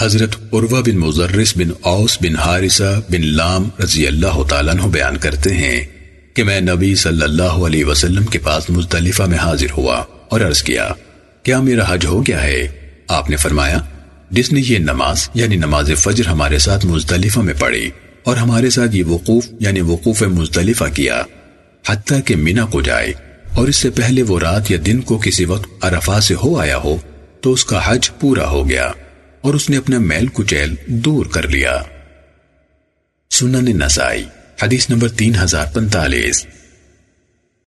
حضرت عروہ بن مزرس بن اوس بن حارثہ بن لام رضی اللہ تعالیٰ عنہ بیان کرتے ہیں کہ میں نبی صلی اللہ علیہ وسلم کے پاس مزدلفہ میں حاضر ہوا اور عرض کیا کیا میرا حج ہو گیا ہے؟ آپ نے فرمایا، جس نے یہ نماز یعنی نماز فجر ہمارے ساتھ مزدلفہ میں پڑھی اور ہمارے ساتھ یہ وقوف یعنی وقوف مزدلفہ کیا، حتیٰ کہ مینا کو جائے اور اس سے پہلے وہ رات یا دن کو کسی وقت عرفہ سے ہو آیا ہو، تو اس کا حج پورا ہو گیا۔ اور اس نے اپنا میل کچیل دور کر لیا۔ سنن نسائی، حدیث نمبر تین ہزار پنتالیس۔